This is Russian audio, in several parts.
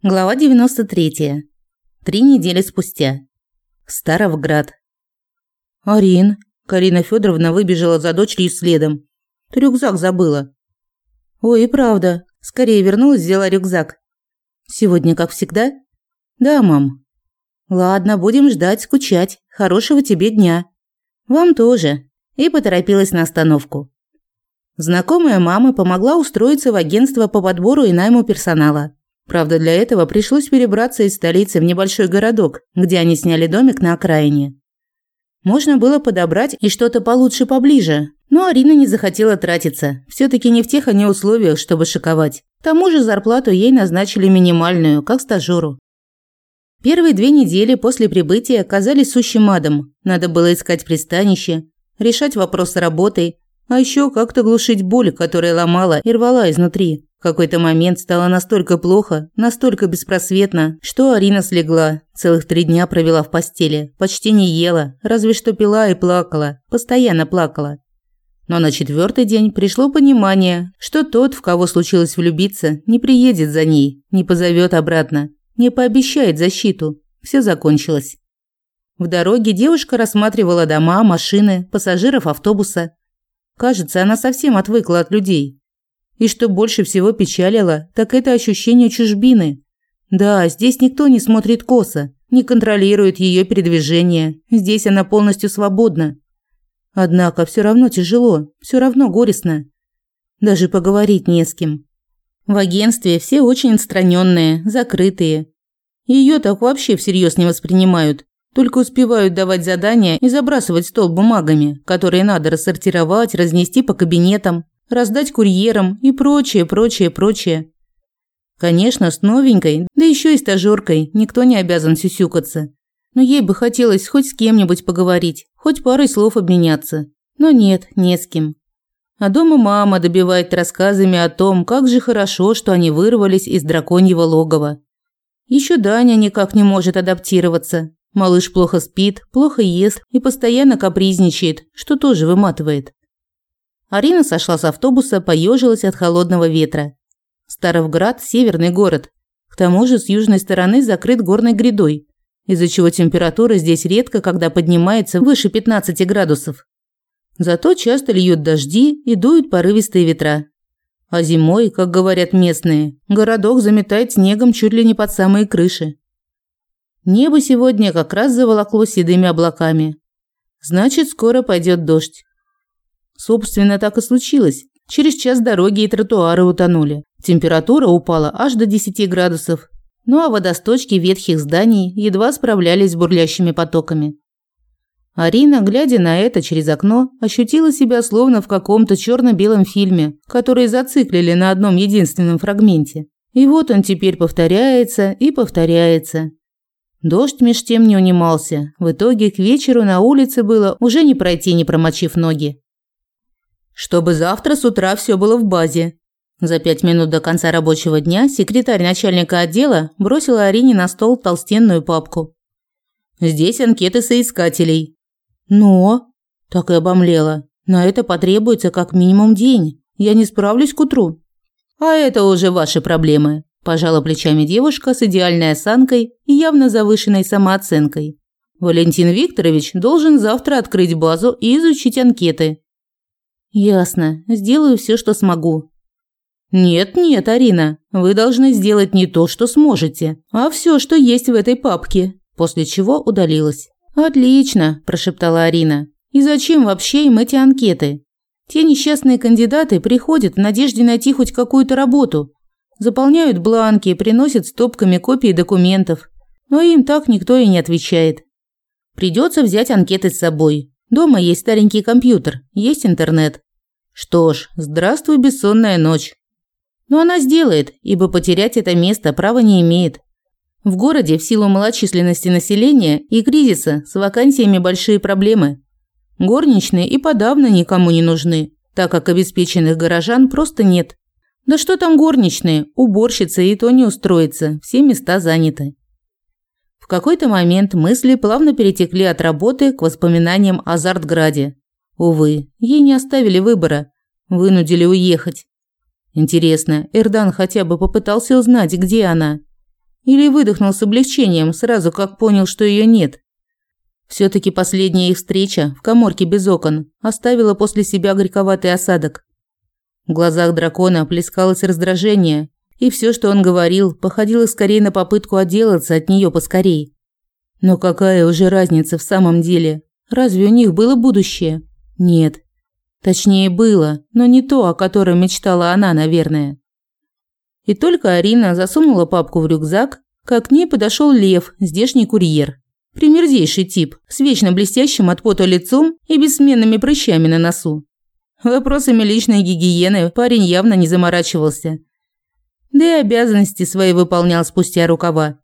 Глава 93. Три недели спустя. Старовград. «Арин!» – Карина Федоровна выбежала за дочерью следом. «Ты рюкзак забыла». «Ой, и правда. Скорее вернулась, взяла рюкзак». «Сегодня как всегда?» «Да, мам». «Ладно, будем ждать, скучать. Хорошего тебе дня». «Вам тоже». И поторопилась на остановку. Знакомая мама помогла устроиться в агентство по подбору и найму персонала. Правда, для этого пришлось перебраться из столицы в небольшой городок, где они сняли домик на окраине. Можно было подобрать и что-то получше поближе, но Арина не захотела тратиться. все таки не в тех они условиях, чтобы шиковать. К тому же зарплату ей назначили минимальную, как стажёру. Первые две недели после прибытия оказались сущим адом. Надо было искать пристанище, решать вопрос с работой, а еще как-то глушить боль, которая ломала и рвала изнутри. В какой-то момент стало настолько плохо, настолько беспросветно, что Арина слегла. Целых три дня провела в постели, почти не ела, разве что пила и плакала, постоянно плакала. Но на четвертый день пришло понимание, что тот, в кого случилось влюбиться, не приедет за ней, не позовет обратно, не пообещает защиту. Все закончилось. В дороге девушка рассматривала дома, машины, пассажиров автобуса. Кажется, она совсем отвыкла от людей. И что больше всего печалило, так это ощущение чужбины. Да, здесь никто не смотрит косо, не контролирует ее передвижение. Здесь она полностью свободна. Однако все равно тяжело, все равно горестно. Даже поговорить не с кем. В агентстве все очень отстраненные, закрытые. Ее так вообще всерьез не воспринимают. Только успевают давать задания и забрасывать стол бумагами, которые надо рассортировать, разнести по кабинетам раздать курьерам и прочее, прочее, прочее. Конечно, с новенькой, да еще и стажёркой, никто не обязан сюсюкаться. Но ей бы хотелось хоть с кем-нибудь поговорить, хоть парой слов обменяться. Но нет, не с кем. А дома мама добивает рассказами о том, как же хорошо, что они вырвались из драконьего логова. Еще Даня никак не может адаптироваться. Малыш плохо спит, плохо ест и постоянно капризничает, что тоже выматывает. Арина сошла с автобуса, поежилась от холодного ветра. Старовград – северный город. К тому же с южной стороны закрыт горной грядой, из-за чего температура здесь редко когда поднимается выше 15 градусов. Зато часто льют дожди и дуют порывистые ветра. А зимой, как говорят местные, городок заметает снегом чуть ли не под самые крыши. Небо сегодня как раз заволокло седыми облаками. Значит, скоро пойдет дождь. Собственно, так и случилось. Через час дороги и тротуары утонули. Температура упала аж до 10 градусов. Ну а водосточки ветхих зданий едва справлялись с бурлящими потоками. Арина, глядя на это через окно, ощутила себя словно в каком-то черно белом фильме, который зациклили на одном единственном фрагменте. И вот он теперь повторяется и повторяется. Дождь меж тем не унимался. В итоге к вечеру на улице было уже не пройти, не промочив ноги чтобы завтра с утра все было в базе. За пять минут до конца рабочего дня секретарь начальника отдела бросила Арине на стол толстенную папку. Здесь анкеты соискателей. Но, так и обомлела. На это потребуется как минимум день. Я не справлюсь к утру. А это уже ваши проблемы, пожала плечами девушка с идеальной осанкой и явно завышенной самооценкой. Валентин Викторович должен завтра открыть базу и изучить анкеты. Ясно. Сделаю все, что смогу. Нет, нет, Арина. Вы должны сделать не то, что сможете, а все, что есть в этой папке. После чего удалилась. Отлично, прошептала Арина. И зачем вообще им эти анкеты? Те несчастные кандидаты приходят в надежде найти хоть какую-то работу. Заполняют бланки, приносят стопками копии документов. Но им так никто и не отвечает. Придется взять анкеты с собой. Дома есть старенький компьютер, есть интернет. Что ж, здравствуй, бессонная ночь. Но она сделает, ибо потерять это место права не имеет. В городе в силу малочисленности населения и кризиса с вакансиями большие проблемы. Горничные и подавно никому не нужны, так как обеспеченных горожан просто нет. Да что там горничные, уборщицы и то не устроится, все места заняты. В какой-то момент мысли плавно перетекли от работы к воспоминаниям о Зартграде. Увы, ей не оставили выбора, вынудили уехать. Интересно, Эрдан хотя бы попытался узнать, где она? Или выдохнул с облегчением, сразу как понял, что ее нет. все таки последняя их встреча в каморке без окон оставила после себя горьковатый осадок. В глазах дракона плескалось раздражение, и все, что он говорил, походило скорее на попытку отделаться от нее поскорей. Но какая уже разница в самом деле? Разве у них было будущее? Нет. Точнее, было, но не то, о котором мечтала она, наверное. И только Арина засунула папку в рюкзак, как к ней подошел Лев, здешний курьер. Примерзейший тип, с вечно блестящим от пота лицом и бессменными прыщами на носу. Вопросами личной гигиены парень явно не заморачивался. Да и обязанности свои выполнял спустя рукава.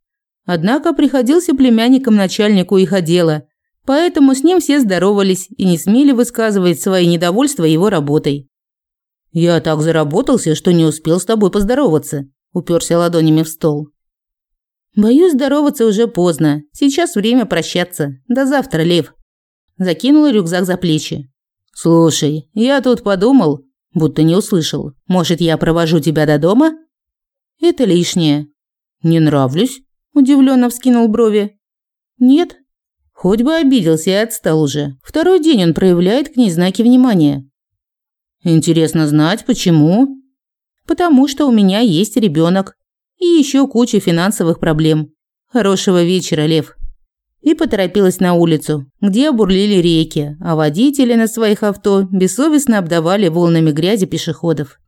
Однако приходился племянником начальнику их отдела, поэтому с ним все здоровались и не смели высказывать свои недовольства его работой. «Я так заработался, что не успел с тобой поздороваться», – уперся ладонями в стол. «Боюсь, здороваться уже поздно. Сейчас время прощаться. До завтра, Лев». Закинула рюкзак за плечи. «Слушай, я тут подумал, будто не услышал. Может, я провожу тебя до дома?» «Это лишнее». «Не нравлюсь?» Удивленно вскинул брови. Нет. Хоть бы обиделся и отстал уже. Второй день он проявляет к ней знаки внимания. Интересно знать, почему? Потому что у меня есть ребенок и еще куча финансовых проблем. Хорошего вечера, Лев. И поторопилась на улицу, где обурлили реки, а водители на своих авто бессовестно обдавали волнами грязи пешеходов.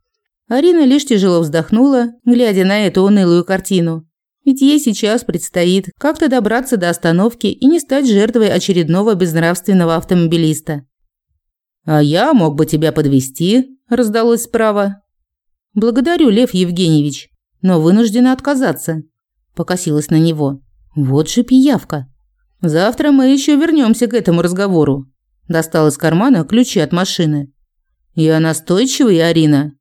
Арина лишь тяжело вздохнула, глядя на эту унылую картину, ведь ей сейчас предстоит как-то добраться до остановки и не стать жертвой очередного безнравственного автомобилиста. «А я мог бы тебя подвести, раздалось справа. «Благодарю, Лев Евгеньевич, но вынуждена отказаться», – покосилась на него. «Вот же пиявка. Завтра мы еще вернемся к этому разговору». Достал из кармана ключи от машины. «Я настойчивый, Арина»,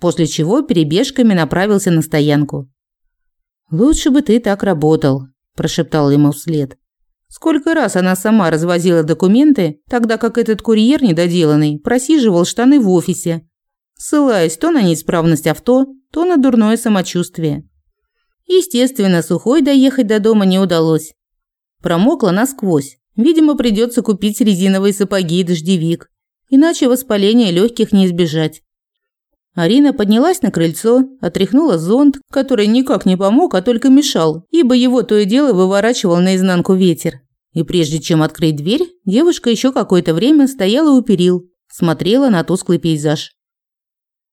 после чего перебежками направился на стоянку. «Лучше бы ты так работал», – прошептал ему вслед. Сколько раз она сама развозила документы, тогда как этот курьер недоделанный просиживал штаны в офисе, ссылаясь то на неисправность авто, то на дурное самочувствие. Естественно, сухой доехать до дома не удалось. Промокла насквозь. Видимо, придется купить резиновые сапоги и дождевик, иначе воспаления легких не избежать. Арина поднялась на крыльцо, отряхнула зонт, который никак не помог, а только мешал, ибо его то и дело выворачивал наизнанку ветер. И прежде чем открыть дверь, девушка еще какое-то время стояла у перил, смотрела на тусклый пейзаж.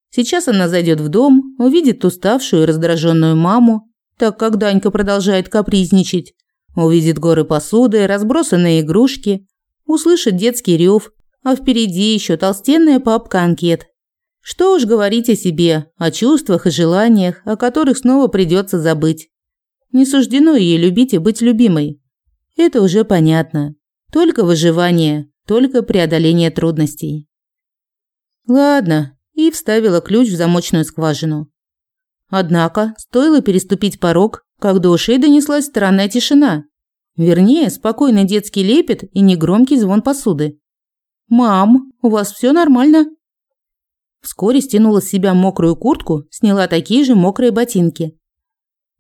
Сейчас она зайдет в дом, увидит уставшую и раздраженную маму, так как Данька продолжает капризничать, увидит горы посуды, разбросанные игрушки, услышит детский рев, а впереди еще толстенная папка анкет, что уж говорить о себе, о чувствах и желаниях, о которых снова придется забыть. Не суждено ей любить и быть любимой. Это уже понятно. Только выживание, только преодоление трудностей. Ладно, и вставила ключ в замочную скважину. Однако, стоило переступить порог, как до ушей донеслась странная тишина. Вернее, спокойный детский лепет и негромкий звон посуды. «Мам, у вас все нормально?» Вскоре стянула с себя мокрую куртку, сняла такие же мокрые ботинки.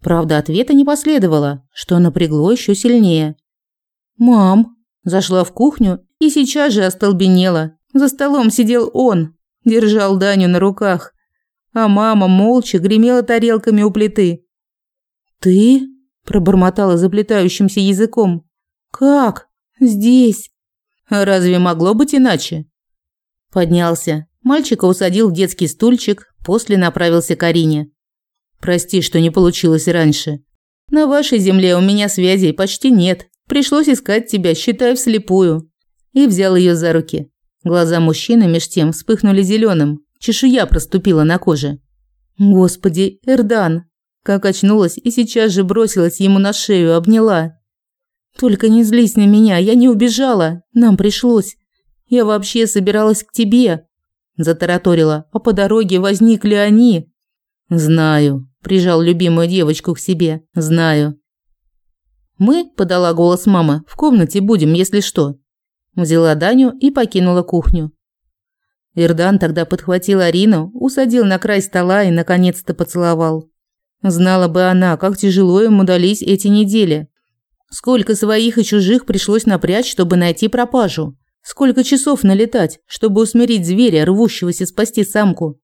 Правда, ответа не последовало, что напрягло еще сильнее. «Мам!» Зашла в кухню и сейчас же остолбенела. За столом сидел он, держал Даню на руках, а мама молча гремела тарелками у плиты. «Ты?» – пробормотала заплетающимся языком. «Как? Здесь?» «Разве могло быть иначе?» Поднялся, Мальчика усадил в детский стульчик, после направился к Арине. «Прости, что не получилось раньше. На вашей земле у меня связей почти нет. Пришлось искать тебя, считай, вслепую». И взял ее за руки. Глаза мужчины меж тем вспыхнули зеленым, чешуя проступила на коже. «Господи, Эрдан!» Как очнулась и сейчас же бросилась ему на шею, обняла. «Только не злись на меня, я не убежала. Нам пришлось. Я вообще собиралась к тебе, затараторила, а по дороге возникли они. Знаю, прижал любимую девочку к себе. Знаю. Мы, подала голос мама, в комнате будем, если что. Взяла Даню и покинула кухню. Ирдан тогда подхватил Арину, усадил на край стола и наконец-то поцеловал. Знала бы она, как тяжело ему дались эти недели. Сколько своих и чужих пришлось напрячь, чтобы найти пропажу. Сколько часов налетать, чтобы усмирить зверя, рвущегося спасти самку.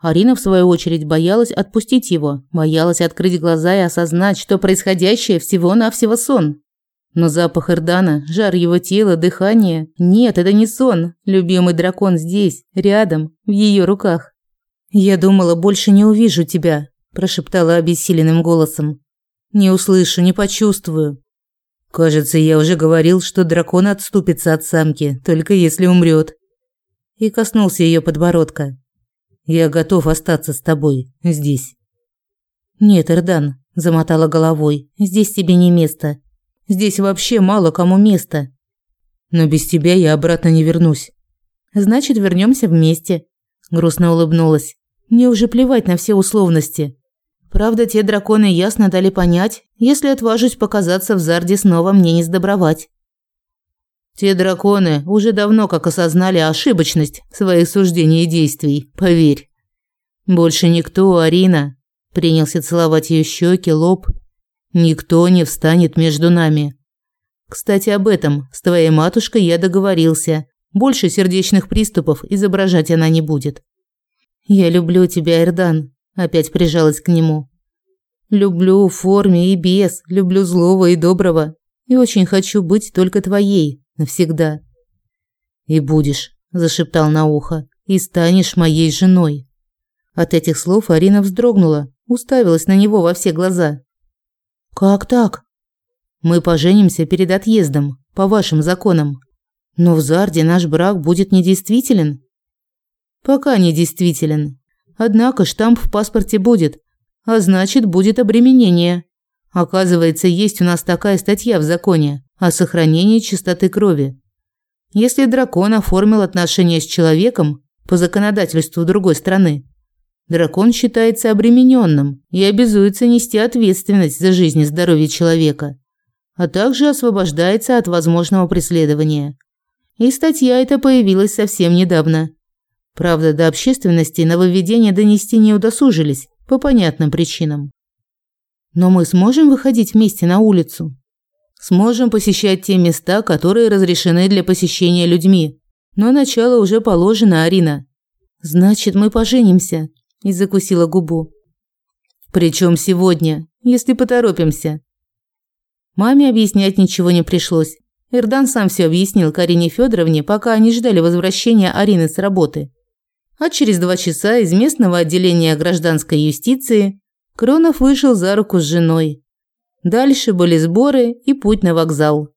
Арина, в свою очередь, боялась отпустить его, боялась открыть глаза и осознать, что происходящее всего-навсего сон. Но запах Эрдана, жар его тела, дыхание... Нет, это не сон. Любимый дракон здесь, рядом, в ее руках. «Я думала, больше не увижу тебя», – прошептала обессиленным голосом. «Не услышу, не почувствую». «Кажется, я уже говорил, что дракон отступится от самки, только если умрет. И коснулся ее подбородка. Я готов остаться с тобой здесь. Нет, Эрдан, замотала головой. Здесь тебе не место. Здесь вообще мало кому места. Но без тебя я обратно не вернусь. Значит, вернемся вместе. Грустно улыбнулась. Мне уже плевать на все условности. Правда, те драконы ясно дали понять, если отважусь показаться в Зарде снова мне не сдобровать. Те драконы уже давно как осознали ошибочность своих суждений и действий, поверь. Больше никто, Арина, принялся целовать ее щеки, лоб. Никто не встанет между нами. Кстати, об этом с твоей матушкой я договорился. Больше сердечных приступов изображать она не будет. Я люблю тебя, Эрдан, опять прижалась к нему. Люблю в форме и без, люблю злого и доброго, и очень хочу быть только твоей, навсегда. И будешь, зашептал на ухо, и станешь моей женой. От этих слов Арина вздрогнула, уставилась на него во все глаза. Как так? Мы поженимся перед отъездом, по вашим законам. Но в Зарде наш брак будет недействителен. Пока недействителен. Однако штамп в паспорте будет, а значит, будет обременение. Оказывается, есть у нас такая статья в законе о сохранении чистоты крови. Если дракон оформил отношения с человеком по законодательству другой страны, дракон считается обремененным и обязуется нести ответственность за жизнь и здоровье человека, а также освобождается от возможного преследования. И статья эта появилась совсем недавно. Правда, до общественности нововведения донести не удосужились по понятным причинам. Но мы сможем выходить вместе на улицу? Сможем посещать те места, которые разрешены для посещения людьми. Но начало уже положено, Арина. Значит, мы поженимся, и закусила губу. Причем сегодня, если поторопимся. Маме объяснять ничего не пришлось. Эрдан сам все объяснил Карине Федоровне, пока они ждали возвращения Арины с работы. А через два часа из местного отделения гражданской юстиции Кронов вышел за руку с женой. Дальше были сборы и путь на вокзал.